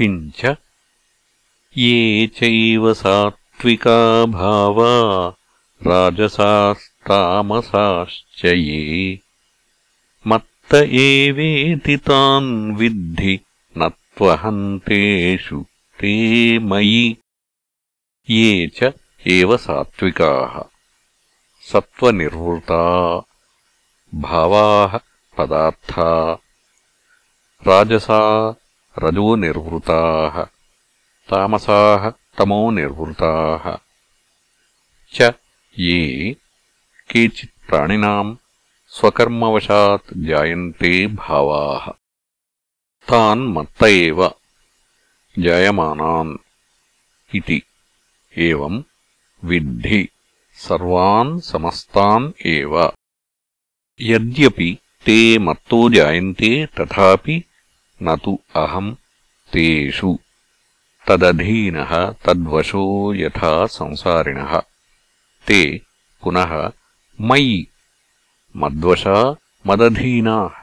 किञ्च। ये चैव सात्विका भावा राजसास्तामसाश्च ये। मत्त एवेति तान् विद्धि न त्वहन्तेषु ते मयि। ये च एव सात्विकाः सत्त्वनिर्वृता भावाः पदार्था। राजसा रजोनिर्वृताः तामसाः तमोनिर्वृताः च ये केचित् प्राणिनाम् स्वकर्मवशात् जायन्ते भावाः तान् मत्त एव जायमानान् इति एवम् विद्धि सर्वान् समस्तान् एव यद्यपि ते मत्तो जायन्ते तथापि न तु अहम् तेषु। तदधीनः तद्वशो यथा संसारिणः। ते पुनः मयि। मद्वशा मदधीनाः